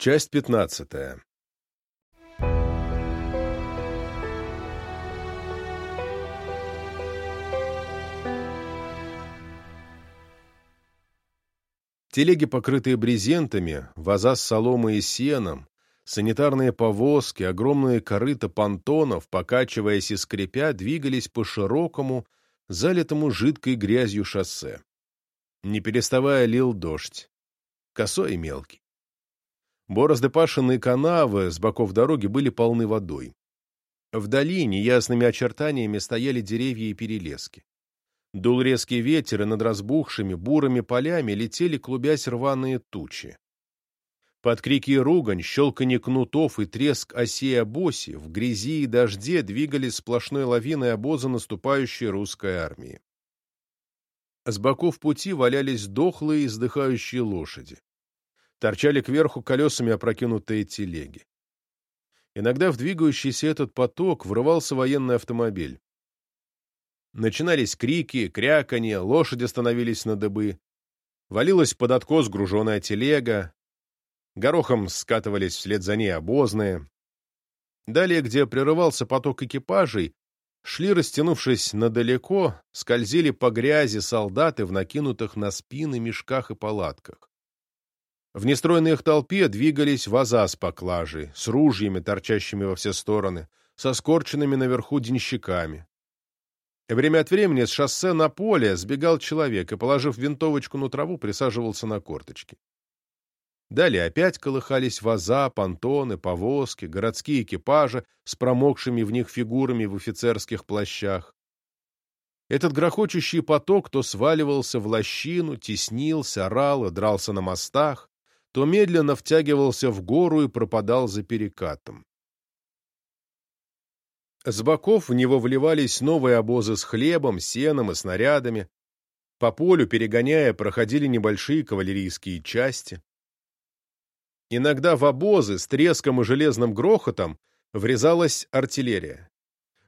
Часть пятнадцатая. Телеги, покрытые брезентами, ваза с соломой и сеном, санитарные повозки, огромные корыта понтонов, покачиваясь и скрипя, двигались по широкому, залитому жидкой грязью шоссе. Не переставая лил дождь, косой и мелкий. Борозды пашенные канавы с боков дороги были полны водой. Вдали неясными очертаниями стояли деревья и перелески. Дул резкий ветер, и над разбухшими бурыми полями летели, клубясь рваные тучи. Под крики и ругань, щелканье кнутов и треск осей обоси в грязи и дожде двигались сплошной лавиной обозы наступающей русской армии. С боков пути валялись дохлые и издыхающие лошади торчали кверху колесами опрокинутые телеги. Иногда в двигающийся этот поток врывался военный автомобиль. Начинались крики, кряканье, лошади становились на дыбы. Валилась под откос груженая телега. Горохом скатывались вслед за ней обозные. Далее, где прерывался поток экипажей, шли, растянувшись надалеко, скользили по грязи солдаты в накинутых на спины мешках и палатках. В нестройной их толпе двигались ваза с поклажей, с ружьями, торчащими во все стороны, со скорченными наверху денщиками. Время от времени с шоссе на поле сбегал человек и, положив винтовочку на траву, присаживался на корточки. Далее опять колыхались ваза, понтоны, повозки, городские экипажи с промокшими в них фигурами в офицерских плащах. Этот грохочущий поток то сваливался в лощину, теснился, орал и дрался на мостах, то медленно втягивался в гору и пропадал за перекатом. С боков в него вливались новые обозы с хлебом, сеном и снарядами. По полю, перегоняя, проходили небольшие кавалерийские части. Иногда в обозы с треском и железным грохотом врезалась артиллерия.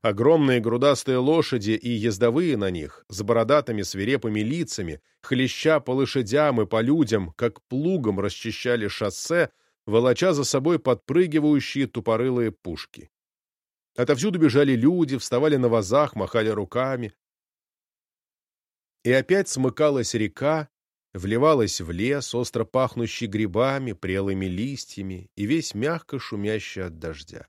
Огромные грудастые лошади и ездовые на них, с бородатыми свирепыми лицами, хлеща по лошадям и по людям, как плугом расчищали шоссе, волоча за собой подпрыгивающие тупорылые пушки. Отовсюду бежали люди, вставали на вазах, махали руками. И опять смыкалась река, вливалась в лес, остро пахнущий грибами, прелыми листьями и весь мягко шумящий от дождя.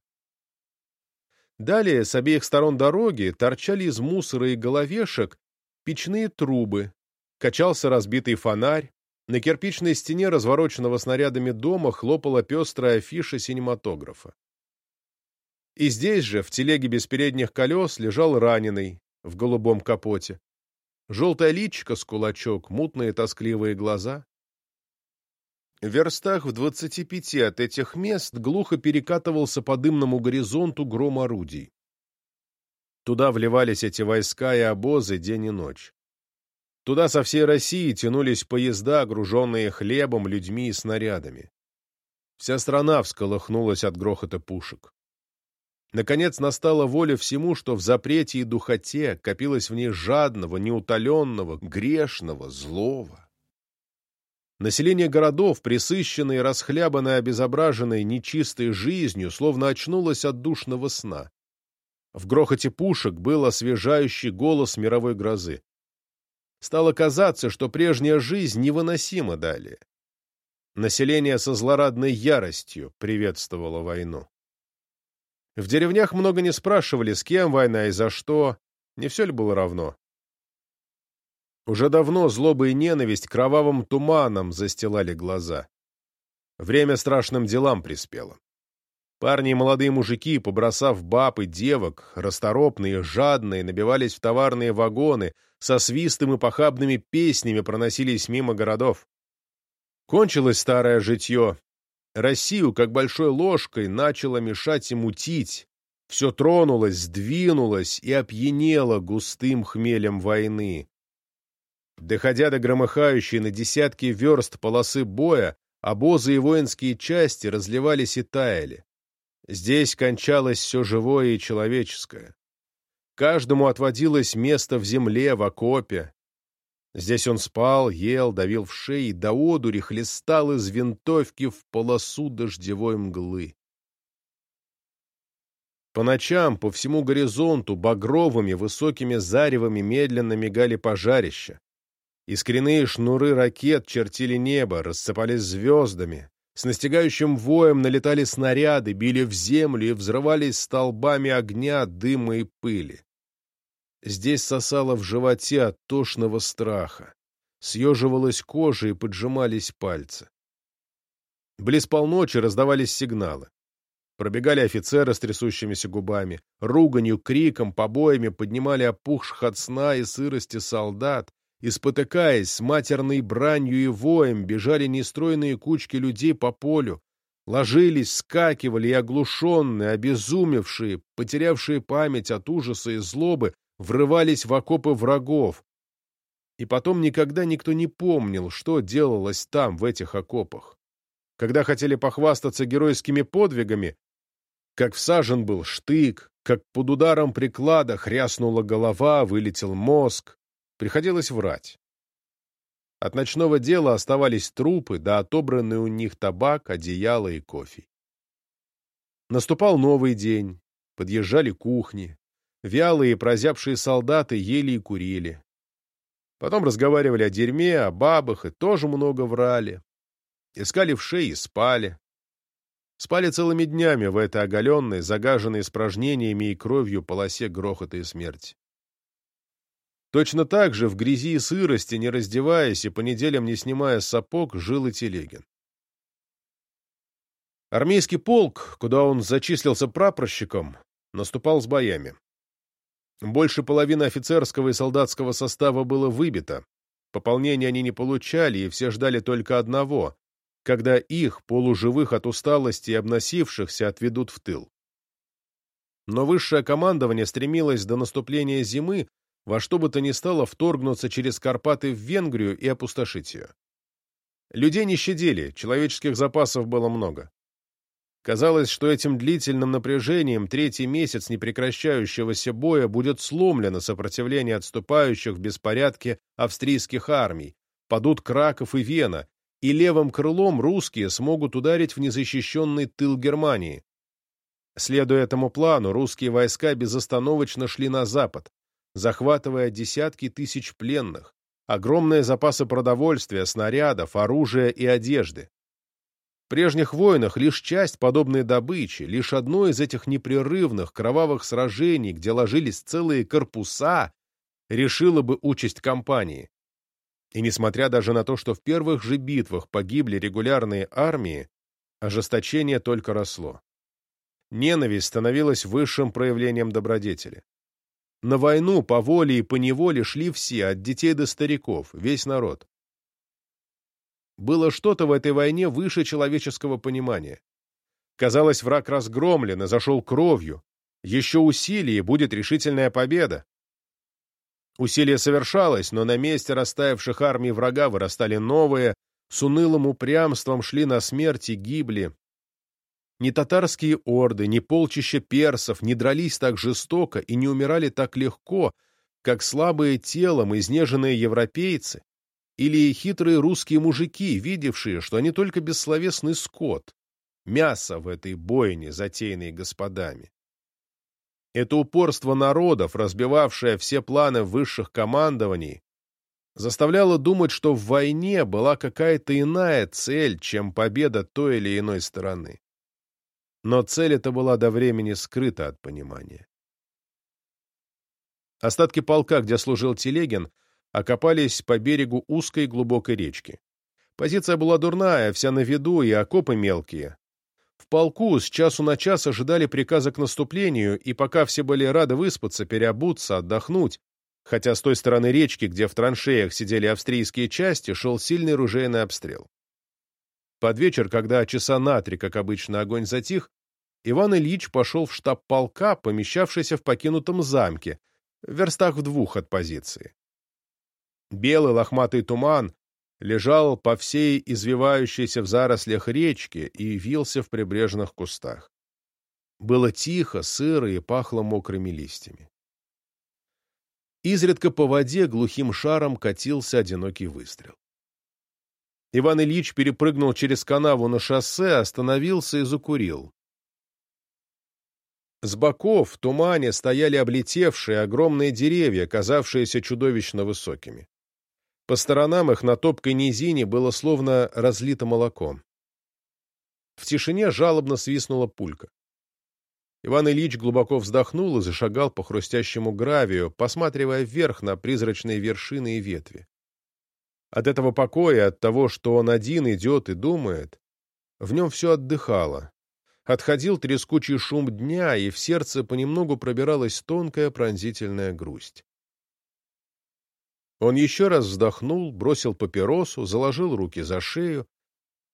Далее с обеих сторон дороги торчали из мусора и головешек печные трубы, качался разбитый фонарь, на кирпичной стене развороченного снарядами дома хлопала пестрая афиша синематографа. И здесь же, в телеге без передних колес, лежал раненый в голубом капоте. Желтая личико с кулачок, мутные тоскливые глаза. В верстах в двадцати пяти от этих мест глухо перекатывался по дымному горизонту гром орудий. Туда вливались эти войска и обозы день и ночь. Туда со всей России тянулись поезда, груженные хлебом, людьми и снарядами. Вся страна всколыхнулась от грохота пушек. Наконец настала воля всему, что в запрете и духоте копилось в ней жадного, неутоленного, грешного, злого. Население городов, присыщенное и расхлябанное обезображенной нечистой жизнью, словно очнулось от душного сна. В грохоте пушек был освежающий голос мировой грозы. Стало казаться, что прежняя жизнь невыносима далее. Население со злорадной яростью приветствовало войну. В деревнях много не спрашивали, с кем война и за что, не все ли было равно. Уже давно злоба и ненависть кровавым туманом застилали глаза. Время страшным делам приспело. Парни и молодые мужики, побросав баб и девок, расторопные, жадные, набивались в товарные вагоны, со свистом и похабными песнями проносились мимо городов. Кончилось старое житье. Россию, как большой ложкой, начало мешать и мутить. Все тронулось, сдвинулось и опьянело густым хмелем войны. Доходя до громыхающей на десятки верст полосы боя, обозы и воинские части разливались и таяли. Здесь кончалось все живое и человеческое. Каждому отводилось место в земле, в окопе. Здесь он спал, ел, давил в шеи, до одури хлестал из винтовки в полосу дождевой мглы. По ночам по всему горизонту багровыми высокими заревами медленно мигали пожарища. Искренные шнуры ракет чертили небо, рассыпались звездами. С настигающим воем налетали снаряды, били в землю и взрывались столбами огня, дыма и пыли. Здесь сосало в животе от тошного страха. Съеживалась кожа и поджимались пальцы. Близ полночи раздавались сигналы. Пробегали офицеры с трясущимися губами, руганью, криком, побоями поднимали опухших от сна и сырости солдат, и, спотыкаясь с матерной бранью и воем, бежали нестройные кучки людей по полю, ложились, скакивали и оглушенные, обезумевшие, потерявшие память от ужаса и злобы, врывались в окопы врагов. И потом никогда никто не помнил, что делалось там, в этих окопах. Когда хотели похвастаться геройскими подвигами, как всажен был штык, как под ударом приклада хряснула голова, вылетел мозг, приходилось врать. От ночного дела оставались трупы, да отобранный у них табак, одеяло и кофе. Наступал новый день, подъезжали кухни, Вялые, прозябшие солдаты ели и курили. Потом разговаривали о дерьме, о бабах и тоже много врали. Искали в шее и спали. Спали целыми днями в этой оголенной, загаженной испражнениями и кровью полосе грохота и смерти. Точно так же в грязи и сырости, не раздеваясь и по неделям не снимая сапог, жил и Телегин. Армейский полк, куда он зачислился прапорщиком, наступал с боями. Больше половины офицерского и солдатского состава было выбито. Пополнения они не получали, и все ждали только одного, когда их, полуживых от усталости и обносившихся, отведут в тыл. Но высшее командование стремилось до наступления зимы во что бы то ни стало вторгнуться через Карпаты в Венгрию и опустошить ее. Людей не щадили, человеческих запасов было много. Казалось, что этим длительным напряжением третий месяц непрекращающегося боя будет сломлено сопротивление отступающих в беспорядке австрийских армий, падут Краков и Вена, и левым крылом русские смогут ударить в незащищенный тыл Германии. Следуя этому плану, русские войска безостановочно шли на запад, захватывая десятки тысяч пленных, огромные запасы продовольствия, снарядов, оружия и одежды прежних войнах лишь часть подобной добычи, лишь одно из этих непрерывных кровавых сражений, где ложились целые корпуса, решило бы участь кампании. И несмотря даже на то, что в первых же битвах погибли регулярные армии, ожесточение только росло. Ненависть становилась высшим проявлением добродетели. На войну по воле и по неволе шли все, от детей до стариков, весь народ. Было что-то в этой войне выше человеческого понимания. Казалось, враг разгромлен и зашел кровью. Еще усилие, будет решительная победа. Усилие совершалось, но на месте растаявших армий врага вырастали новые, с унылым упрямством шли на смерть и гибли. Ни татарские орды, ни полчища персов не дрались так жестоко и не умирали так легко, как слабые телом изнеженные европейцы, или хитрые русские мужики, видевшие, что они только бессловесный скот, мясо в этой бойне, затеянной господами. Это упорство народов, разбивавшее все планы высших командований, заставляло думать, что в войне была какая-то иная цель, чем победа той или иной стороны. Но цель эта была до времени скрыта от понимания. Остатки полка, где служил Телегин, окопались по берегу узкой глубокой речки. Позиция была дурная, вся на виду и окопы мелкие. В полку с часу на час ожидали приказа к наступлению, и пока все были рады выспаться, переобуться, отдохнуть, хотя с той стороны речки, где в траншеях сидели австрийские части, шел сильный ружейный обстрел. Под вечер, когда часа на три, как обычно, огонь затих, Иван Ильич пошел в штаб полка, помещавшийся в покинутом замке, в верстах в двух от позиции. Белый лохматый туман лежал по всей извивающейся в зарослях речке и вился в прибрежных кустах. Было тихо, сыро и пахло мокрыми листьями. Изредка по воде глухим шаром катился одинокий выстрел. Иван Ильич перепрыгнул через канаву на шоссе, остановился и закурил. С боков в тумане стояли облетевшие огромные деревья, казавшиеся чудовищно высокими. По сторонам их на топкой низине было словно разлито молоко. В тишине жалобно свистнула пулька. Иван Ильич глубоко вздохнул и зашагал по хрустящему гравию, посматривая вверх на призрачные вершины и ветви. От этого покоя, от того, что он один идет и думает, в нем все отдыхало. Отходил трескучий шум дня, и в сердце понемногу пробиралась тонкая пронзительная грусть. Он еще раз вздохнул, бросил папиросу, заложил руки за шею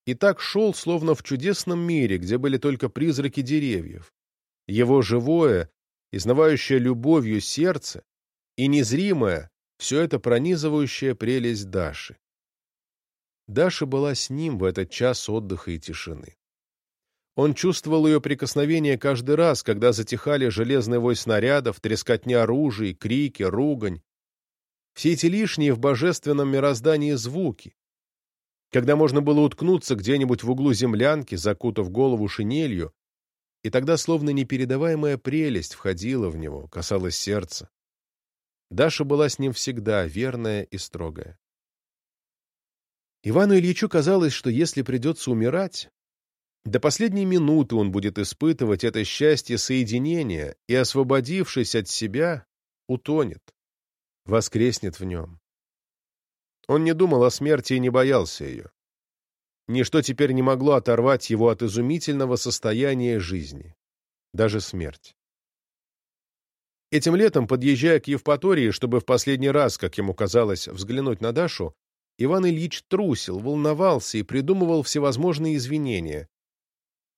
и так шел, словно в чудесном мире, где были только призраки деревьев его живое, изнывающее любовью сердце и незримое, все это пронизывающая прелесть Даши. Даша была с ним в этот час отдыха и тишины. Он чувствовал ее прикосновение каждый раз, когда затихали железный вой снарядов, трескотня оружий, крики, ругань. Все эти лишние в божественном мироздании звуки. Когда можно было уткнуться где-нибудь в углу землянки, закутав голову шинелью, и тогда словно непередаваемая прелесть входила в него, касалась сердца. Даша была с ним всегда верная и строгая. Ивану Ильичу казалось, что если придется умирать, до последней минуты он будет испытывать это счастье соединения и, освободившись от себя, утонет, воскреснет в нем. Он не думал о смерти и не боялся ее. Ничто теперь не могло оторвать его от изумительного состояния жизни. Даже смерть. Этим летом, подъезжая к Евпатории, чтобы в последний раз, как ему казалось, взглянуть на Дашу, Иван Ильич трусил, волновался и придумывал всевозможные извинения.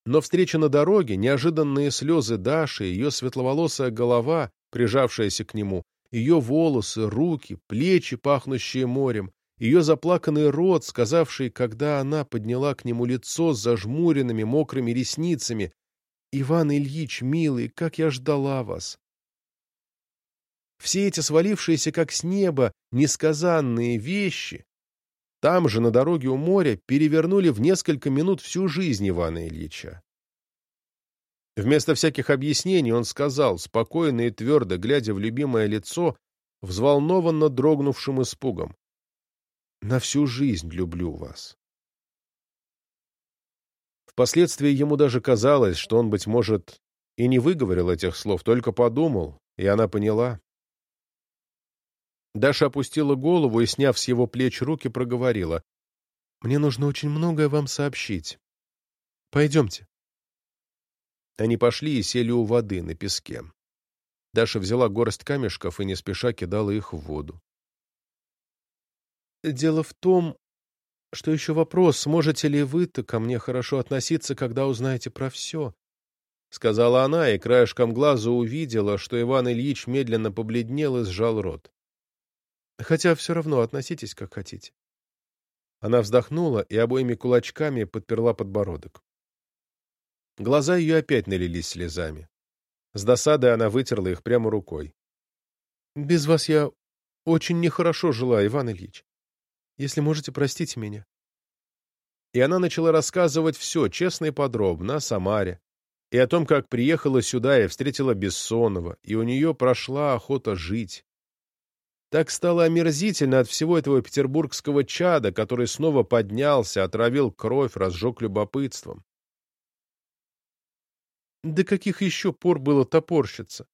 Но встреча на дороге, неожиданные слезы Даши, ее светловолосая голова, прижавшаяся к нему, ее волосы, руки, плечи, пахнущие морем, ее заплаканный рот, сказавший, когда она подняла к нему лицо с зажмуренными мокрыми ресницами, «Иван Ильич, милый, как я ждала вас!» Все эти свалившиеся как с неба несказанные вещи там же, на дороге у моря, перевернули в несколько минут всю жизнь Ивана Ильича. Вместо всяких объяснений он сказал, спокойно и твердо, глядя в любимое лицо, взволнованно дрогнувшим испугом на всю жизнь люблю вас. Впоследствии ему даже казалось, что он, быть может, и не выговорил этих слов, только подумал, и она поняла. Даша опустила голову и, сняв с его плеч руки, проговорила. «Мне нужно очень многое вам сообщить. Пойдемте». Они пошли и сели у воды на песке. Даша взяла горсть камешков и не спеша кидала их в воду. Дело в том, что еще вопрос, сможете ли вы-то ко мне хорошо относиться, когда узнаете про все, — сказала она, и краешком глаза увидела, что Иван Ильич медленно побледнел и сжал рот. Хотя все равно относитесь, как хотите. Она вздохнула и обоими кулачками подперла подбородок. Глаза ее опять налились слезами. С досадой она вытерла их прямо рукой. — Без вас я очень нехорошо жила, Иван Ильич. Если можете, простите меня. И она начала рассказывать все, честно и подробно, о Самаре, и о том, как приехала сюда и встретила Бессонова, и у нее прошла охота жить. Так стало омерзительно от всего этого петербургского чада, который снова поднялся, отравил кровь, разжег любопытством. До каких еще пор было топорщиться?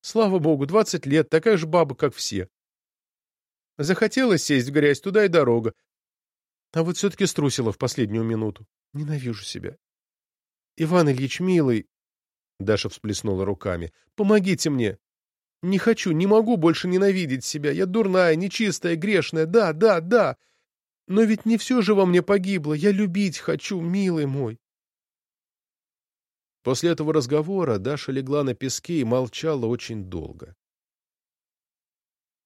Слава богу, двадцать лет, такая же баба, как все. Захотелось сесть в грязь, туда и дорога. А вот все-таки струсила в последнюю минуту. Ненавижу себя. Иван Ильич, милый... Даша всплеснула руками. Помогите мне. Не хочу, не могу больше ненавидеть себя. Я дурная, нечистая, грешная. Да, да, да. Но ведь не все же во мне погибло. Я любить хочу, милый мой. После этого разговора Даша легла на песке и молчала очень долго.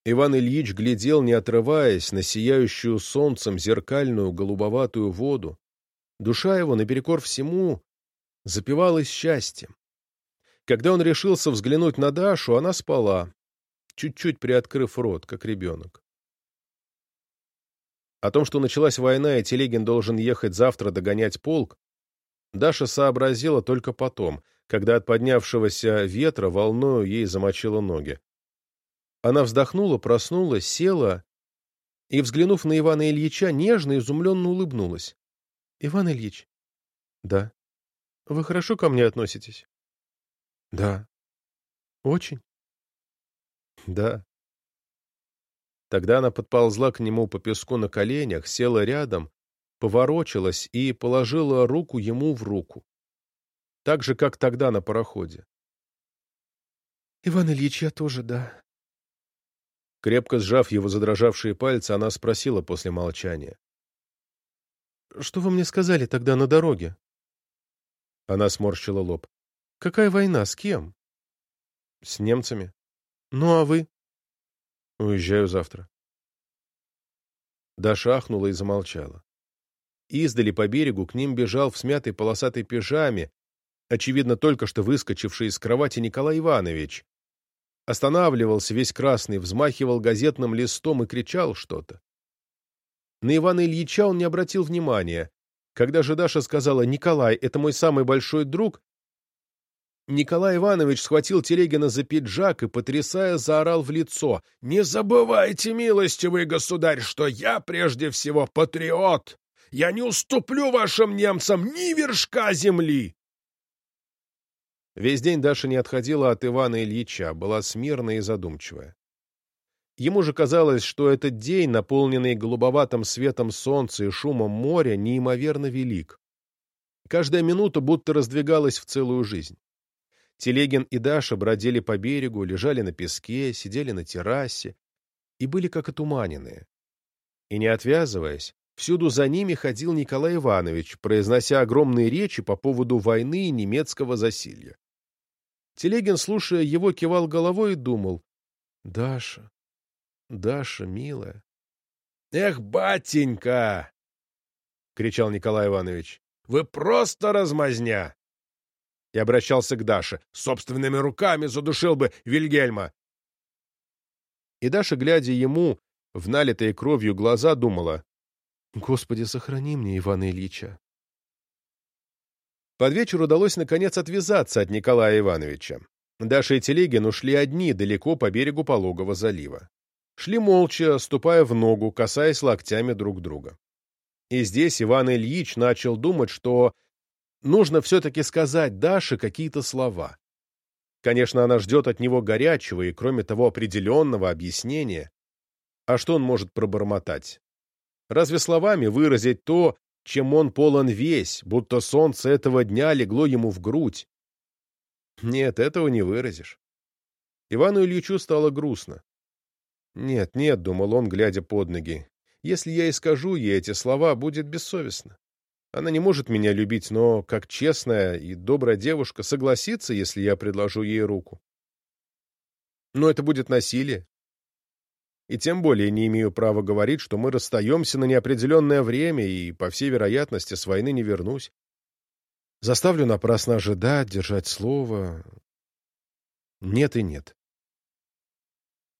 Иван Ильич глядел, не отрываясь, на сияющую солнцем зеркальную голубоватую воду. Душа его, наперекор всему, запивалась счастьем. Когда он решился взглянуть на Дашу, она спала. чуть-чуть приоткрыв рот, как ребенок. О том, что началась война и Телегин должен ехать завтра догонять полк, Даша сообразила только потом, когда от поднявшегося ветра волною ей замочило ноги. Она вздохнула, проснулась, села и, взглянув на Ивана Ильича, нежно и изумленно улыбнулась. — Иван Ильич? — Да. — Вы хорошо ко мне относитесь? — Да. — Очень? — Да. Тогда она подползла к нему по песку на коленях, села рядом, поворочилась и положила руку ему в руку. Так же, как тогда на пароходе. — Иван Ильич, я тоже, да. Крепко сжав его задрожавшие пальцы, она спросила после молчания. — Что вы мне сказали тогда на дороге? Она сморщила лоб. — Какая война? С кем? — С немцами. — Ну, а вы? — Уезжаю завтра. Даша ахнула и замолчала. Издали по берегу к ним бежал в смятой полосатой пижаме, очевидно, только что выскочивший из кровати Николай Иванович. Останавливался весь красный, взмахивал газетным листом и кричал что-то. На Ивана Ильича он не обратил внимания. Когда же Даша сказала «Николай, это мой самый большой друг», Николай Иванович схватил Телегина за пиджак и, потрясая, заорал в лицо. «Не забывайте, милостивый государь, что я прежде всего патриот! Я не уступлю вашим немцам ни вершка земли!» Весь день Даша не отходила от Ивана Ильича, была смирная и задумчивая. Ему же казалось, что этот день, наполненный голубоватым светом солнца и шумом моря, неимоверно велик. Каждая минута будто раздвигалась в целую жизнь. Телегин и Даша бродили по берегу, лежали на песке, сидели на террасе и были как отуманенные. И не отвязываясь, всюду за ними ходил Николай Иванович, произнося огромные речи по поводу войны и немецкого засилья. Телегин, слушая его, кивал головой и думал, «Даша, Даша, милая». «Эх, батенька!» — кричал Николай Иванович. «Вы просто размазня!» И обращался к Даше. «Собственными руками задушил бы Вильгельма!» И Даша, глядя ему в налитые кровью глаза, думала, «Господи, сохрани мне Ивана Ильича!» Под вечер удалось, наконец, отвязаться от Николая Ивановича. Даша и Телегин ушли одни, далеко по берегу Пологого залива. Шли молча, ступая в ногу, касаясь локтями друг друга. И здесь Иван Ильич начал думать, что нужно все-таки сказать Даше какие-то слова. Конечно, она ждет от него горячего и, кроме того, определенного объяснения. А что он может пробормотать? Разве словами выразить то, чем он полон весь, будто солнце этого дня легло ему в грудь? Нет, этого не выразишь. Ивану Ильичу стало грустно. «Нет, нет», — думал он, глядя под ноги, — «если я и скажу ей эти слова, будет бессовестно. Она не может меня любить, но, как честная и добрая девушка, согласится, если я предложу ей руку. Но это будет насилие. И тем более не имею права говорить, что мы расстаемся на неопределенное время и, по всей вероятности, с войны не вернусь. Заставлю напрасно ожидать, держать слово. Нет и нет.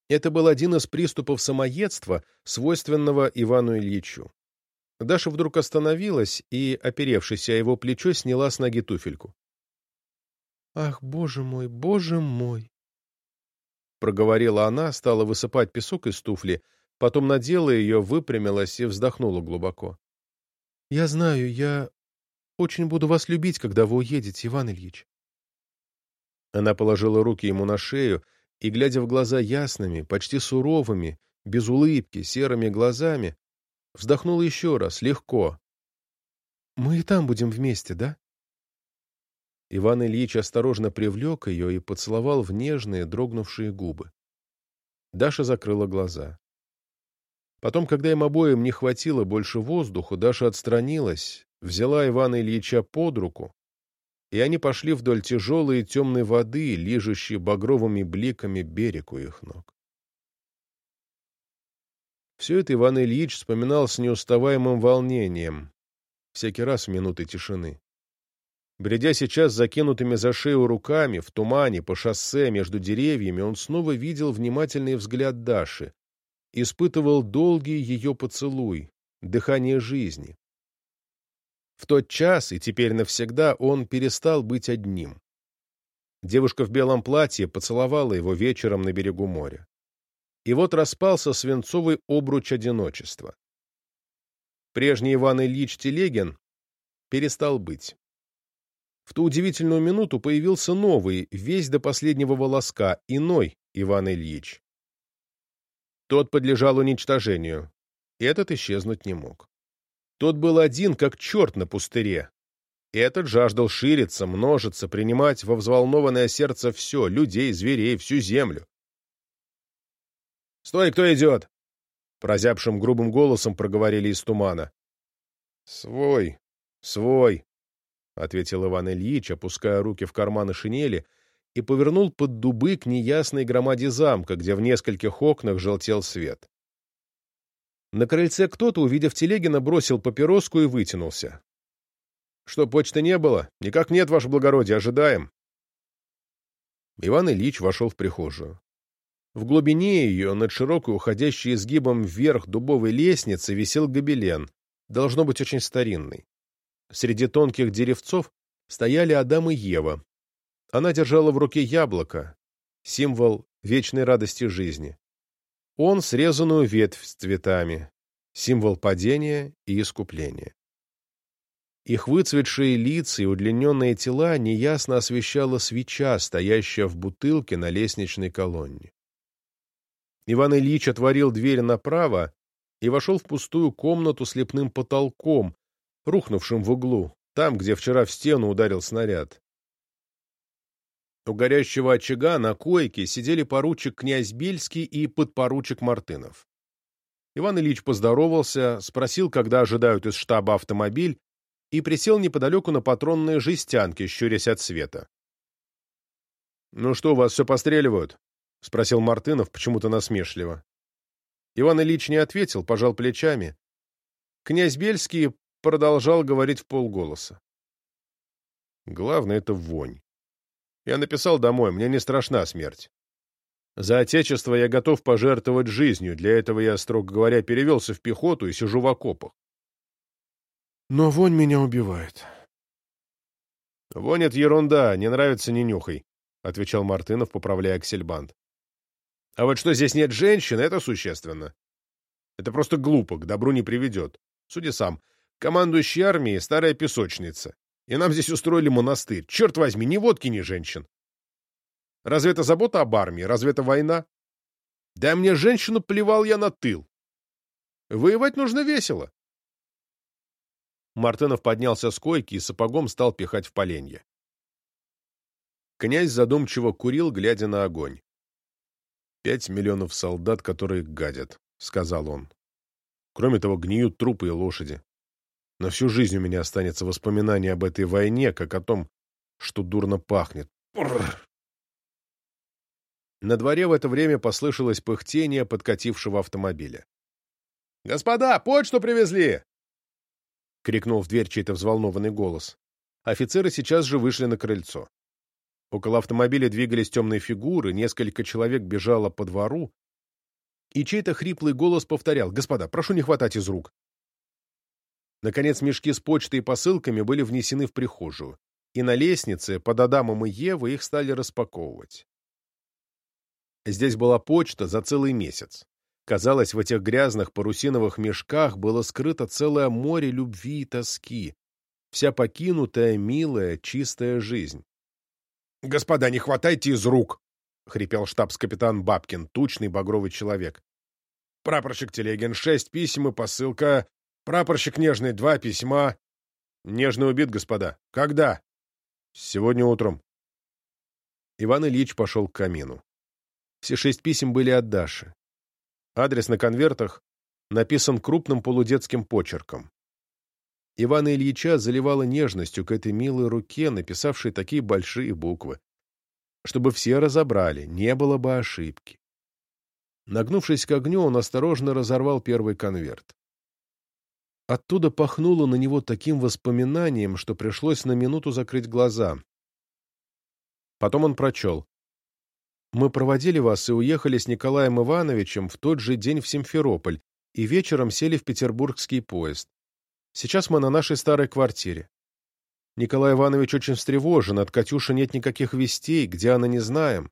Это был один из приступов самоедства, свойственного Ивану Ильичу. Даша вдруг остановилась и, оперевшись о его плечо, сняла с ноги туфельку. «Ах, боже мой, боже мой!» Проговорила она, стала высыпать песок из туфли, потом надела ее, выпрямилась и вздохнула глубоко. «Я знаю, я очень буду вас любить, когда вы уедете, Иван Ильич». Она положила руки ему на шею и, глядя в глаза ясными, почти суровыми, без улыбки, серыми глазами, Вздохнул еще раз, легко. «Мы и там будем вместе, да?» Иван Ильич осторожно привлек ее и поцеловал в нежные, дрогнувшие губы. Даша закрыла глаза. Потом, когда им обоим не хватило больше воздуха, Даша отстранилась, взяла Ивана Ильича под руку, и они пошли вдоль тяжелой и темной воды, лижущей багровыми бликами берег у их ног. Все это Иван Ильич вспоминал с неуставаемым волнением, всякий раз в минуты тишины. Бредя сейчас закинутыми за шею руками, в тумане, по шоссе, между деревьями, он снова видел внимательный взгляд Даши, испытывал долгий ее поцелуй, дыхание жизни. В тот час и теперь навсегда он перестал быть одним. Девушка в белом платье поцеловала его вечером на берегу моря. И вот распался свинцовый обруч одиночества. Прежний Иван Ильич Телегин перестал быть. В ту удивительную минуту появился новый, весь до последнего волоска, иной Иван Ильич. Тот подлежал уничтожению, этот исчезнуть не мог. Тот был один, как черт на пустыре, этот жаждал шириться, множиться, принимать во взволнованное сердце все — людей, зверей, всю землю. «Стой, кто идет!» — прозябшим грубым голосом проговорили из тумана. «Свой, свой!» — ответил Иван Ильич, опуская руки в карманы шинели, и повернул под дубы к неясной громаде замка, где в нескольких окнах желтел свет. На крыльце кто-то, увидев Телегина, бросил папироску и вытянулся. Что, почты не было? Никак нет, ваше благородие, ожидаем. Иван Ильич вошел в прихожую. В глубине ее, над широкой, уходящей изгибом вверх дубовой лестницы, висел гобелен, должно быть очень старинный. Среди тонких деревцов стояли Адам и Ева. Она держала в руке яблоко, символ вечной радости жизни. Он срезанную ветвь с цветами, символ падения и искупления. Их выцветшие лица и удлиненные тела неясно освещала свеча, стоящая в бутылке на лестничной колонне. Иван Ильич отворил дверь направо и вошел в пустую комнату с лепным потолком, рухнувшим в углу, там, где вчера в стену ударил снаряд. У горящего очага на койке сидели поручик князь Бельский и подпоручик Мартынов. Иван Ильич поздоровался, спросил, когда ожидают из штаба автомобиль, и присел неподалеку на патронные жестянки, щурясь от света. «Ну что, вас все постреливают?» — спросил Мартынов почему-то насмешливо. Иван Ильич не ответил, пожал плечами. Князь Бельский продолжал говорить в полголоса. «Главное — это вонь. Я написал домой, мне не страшна смерть. За отечество я готов пожертвовать жизнью, для этого я, строго говоря, перевелся в пехоту и сижу в окопах. Но вонь меня убивает. — Вонь — это ерунда, не нравится — не нюхай, — отвечал Мартынов, поправляя аксельбант. — А вот что здесь нет женщин, это существенно. Это просто глупо, к добру не приведет. Суди сам. Командующий армией — старая песочница. И нам здесь устроили монастырь. Черт возьми, ни водки, ни женщин. Разве это забота об армии? Разве это война? Да мне женщину плевал я на тыл. Воевать нужно весело. Мартынов поднялся с койки и сапогом стал пихать в поленье. Князь задумчиво курил, глядя на огонь. «Пять миллионов солдат, которые гадят», — сказал он. «Кроме того, гниют трупы и лошади. На всю жизнь у меня останется воспоминание об этой войне, как о том, что дурно пахнет. Бррр. На дворе в это время послышалось пыхтение подкатившего автомобиля. «Господа, почту привезли!» — крикнул в дверь чей-то взволнованный голос. Офицеры сейчас же вышли на крыльцо. Около автомобиля двигались темные фигуры, несколько человек бежало по двору, и чей-то хриплый голос повторял «Господа, прошу не хватать из рук». Наконец мешки с почтой и посылками были внесены в прихожую, и на лестнице под Адамом и Евой их стали распаковывать. Здесь была почта за целый месяц. Казалось, в этих грязных парусиновых мешках было скрыто целое море любви и тоски, вся покинутая, милая, чистая жизнь. «Господа, не хватайте из рук!» — хрипел штабс-капитан Бабкин, тучный багровый человек. «Прапорщик Телегин, шесть писем и посылка. Прапорщик Нежный, два письма. Нежный убит, господа. Когда?» «Сегодня утром». Иван Ильич пошел к камину. Все шесть писем были от Даши. Адрес на конвертах написан крупным полудетским почерком. Ивана Ильича заливала нежностью к этой милой руке, написавшей такие большие буквы. Чтобы все разобрали, не было бы ошибки. Нагнувшись к огню, он осторожно разорвал первый конверт. Оттуда пахнуло на него таким воспоминанием, что пришлось на минуту закрыть глаза. Потом он прочел. «Мы проводили вас и уехали с Николаем Ивановичем в тот же день в Симферополь и вечером сели в петербургский поезд. Сейчас мы на нашей старой квартире. Николай Иванович очень встревожен, от Катюши нет никаких вестей, где она не знаем.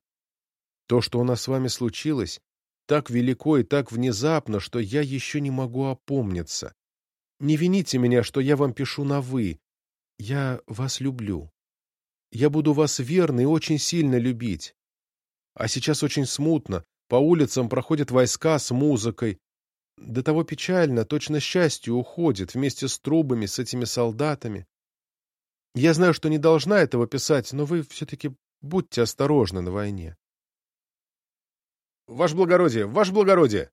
То, что у нас с вами случилось, так велико и так внезапно, что я еще не могу опомниться. Не вините меня, что я вам пишу на «вы». Я вас люблю. Я буду вас верно и очень сильно любить. А сейчас очень смутно. По улицам проходят войска с музыкой. До того печально, точно счастье уходит вместе с трубами, с этими солдатами. Я знаю, что не должна этого писать, но вы все-таки будьте осторожны на войне. «Ваше благородие! Ваше благородие!»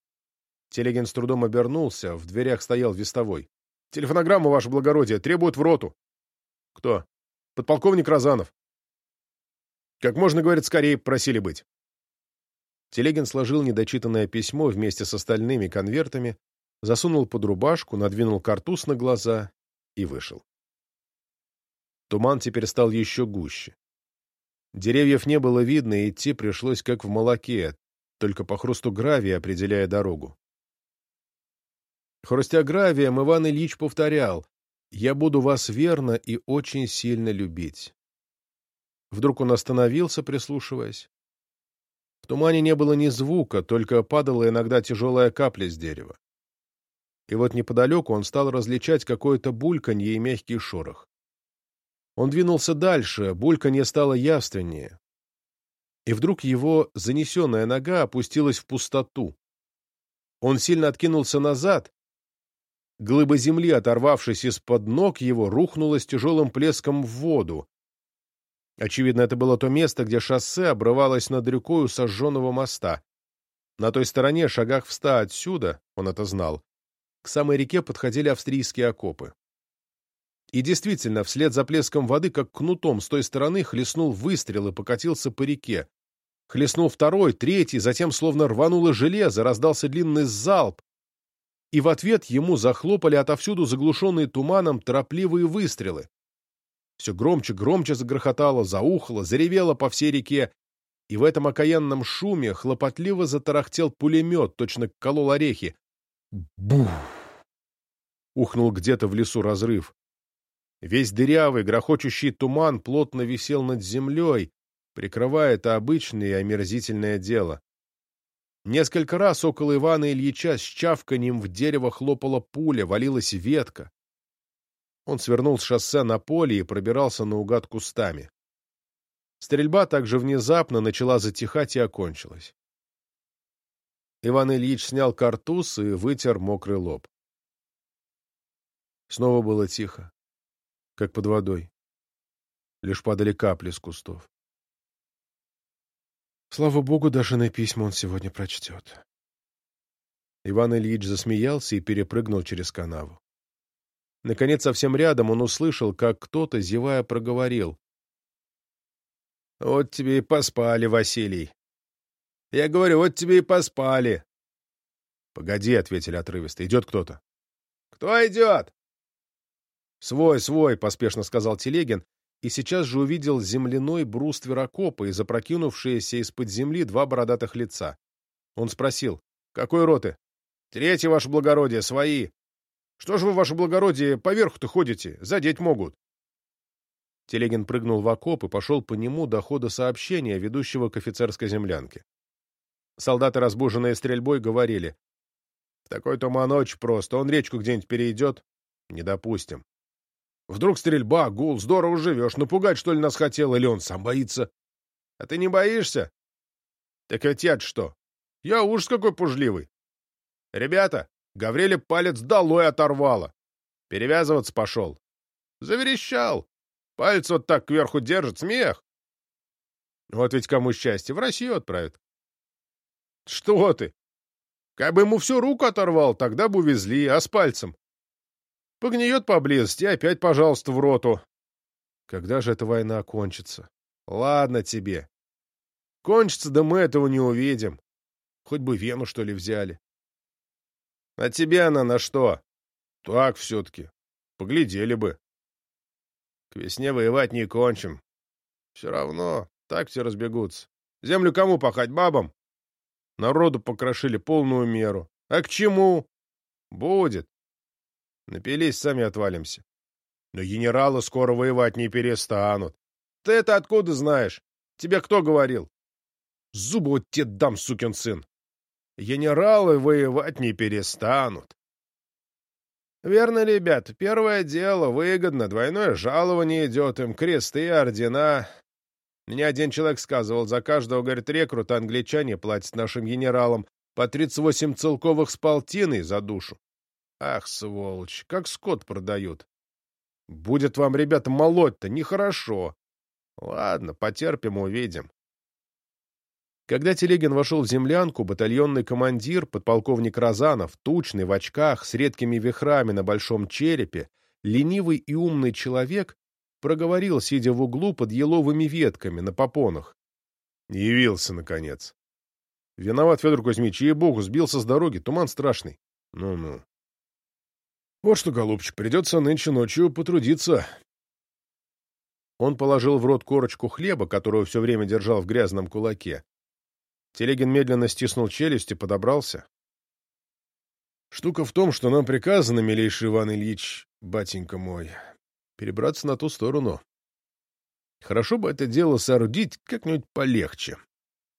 Телегин с трудом обернулся, в дверях стоял вестовой. «Телефонограмма, ваше благородие, требует в роту». «Кто?» «Подполковник Розанов». «Как можно, говорит, скорее просили быть». Телегин сложил недочитанное письмо вместе с остальными конвертами, засунул под рубашку, надвинул картуз на глаза и вышел. Туман теперь стал еще гуще. Деревьев не было видно, и идти пришлось как в молоке, только по хрусту гравия определяя дорогу. Хрустя гравием, Иван Ильич повторял «Я буду вас верно и очень сильно любить». Вдруг он остановился, прислушиваясь. В тумане не было ни звука, только падала иногда тяжелая капля с дерева. И вот неподалеку он стал различать какое-то бульканье и мягкий шорох. Он двинулся дальше, бульканье стало явственнее. И вдруг его занесенная нога опустилась в пустоту. Он сильно откинулся назад. Глыба земли, оторвавшись из-под ног его, рухнула с тяжелым плеском в воду. Очевидно, это было то место, где шоссе обрывалось над рекой у сожженного моста. На той стороне, шагах в ста отсюда, он это знал, к самой реке подходили австрийские окопы. И действительно, вслед за плеском воды, как кнутом с той стороны, хлестнул выстрел и покатился по реке. Хлестнул второй, третий, затем словно рвануло железо, раздался длинный залп. И в ответ ему захлопали отовсюду заглушенные туманом торопливые выстрелы. Все громче, громче загрохотало, заухало, заревело по всей реке, и в этом окаянном шуме хлопотливо затарахтел пулемет, точно колол орехи. Бух! Ухнул где-то в лесу разрыв. Весь дырявый, грохочущий туман плотно висел над землей, прикрывая это обычное и омерзительное дело. Несколько раз около Ивана Ильича с чавканьем в дерево хлопала пуля, валилась ветка. Он свернул с шоссе на поле и пробирался наугад кустами. Стрельба также внезапно начала затихать и окончилась. Иван Ильич снял картуз и вытер мокрый лоб. Снова было тихо как под водой. Лишь падали капли с кустов. Слава богу, даже на письма он сегодня прочтет. Иван Ильич засмеялся и перепрыгнул через канаву. Наконец, совсем рядом он услышал, как кто-то, зевая, проговорил. — Вот тебе и поспали, Василий. — Я говорю, вот тебе и поспали. — Погоди, — ответили отрывисто, — идет кто-то. — Кто идет? «Свой, свой!» — поспешно сказал Телегин, и сейчас же увидел земляной бруствер окопа и запрокинувшиеся из-под земли два бородатых лица. Он спросил, «Какой роты?» «Третий, ваше благородие, свои!» «Что же вы, ваше благородие, поверху-то ходите? Задеть могут!» Телегин прыгнул в окоп и пошел по нему до хода сообщения, ведущего к офицерской землянке. Солдаты, разбуженные стрельбой, говорили, «В такой туман ночь просто, он речку где-нибудь перейдет?» «Не допустим. Вдруг стрельба, гул, здорово живешь. Напугать, что ли, нас хотел, или он сам боится? А ты не боишься? Так ведь я что? Я ужас какой пужливый. Ребята, Гавриле палец долой оторвало. Перевязываться пошел. Заверещал. Палец вот так кверху держит, смех. Вот ведь кому счастье, в Россию отправят. Что ты? Как бы ему всю руку оторвал, тогда бы увезли, а с пальцем? Погниет поблизости, опять, пожалуйста, в роту. Когда же эта война кончится? Ладно тебе. Кончится, да мы этого не увидим. Хоть бы Вену, что ли, взяли. А тебе она на что? Так все-таки. Поглядели бы. К весне воевать не кончим. Все равно, так все разбегутся. Землю кому пахать, бабам? Народу покрошили полную меру. А к чему? Будет. Напились, сами отвалимся. Но генералы скоро воевать не перестанут. Ты это откуда знаешь? Тебе кто говорил? Зубы вот тебе дам, сукин сын. Генералы воевать не перестанут. Верно, ребят, первое дело, выгодно, двойное жалование идет им, кресты ордена. Мне один человек сказывал, за каждого, говорит, рекрута англичане платят нашим генералам по 38 целковых с полтиной за душу. Ах, сволочь, как скот продают. Будет вам, ребята, молоть-то нехорошо. Ладно, потерпим, увидим. Когда Телегин вошел в землянку, батальонный командир, подполковник Розанов, тучный, в очках, с редкими вихрами на большом черепе, ленивый и умный человек, проговорил, сидя в углу под еловыми ветками на попонах. Явился, наконец. Виноват, Федор Кузьмич, ей-богу, сбился с дороги, туман страшный. Ну-ну. Вот что, голубчик, придется нынче ночью потрудиться. Он положил в рот корочку хлеба, которую все время держал в грязном кулаке, Телегин медленно стиснул челюсть и подобрался. Штука в том, что нам приказано, милейший Иван Ильич, батенька мой, перебраться на ту сторону. Хорошо бы это дело соорудить как-нибудь полегче.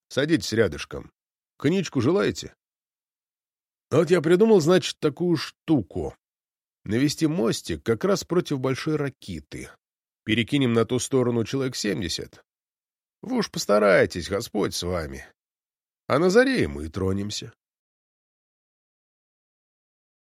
Садитесь рядышком. Коньячку желаете? Вот я придумал, значит, такую штуку. Навести мостик как раз против большой ракиты. Перекинем на ту сторону человек семьдесят. Вы уж постарайтесь, Господь с вами. А на заре мы и тронемся.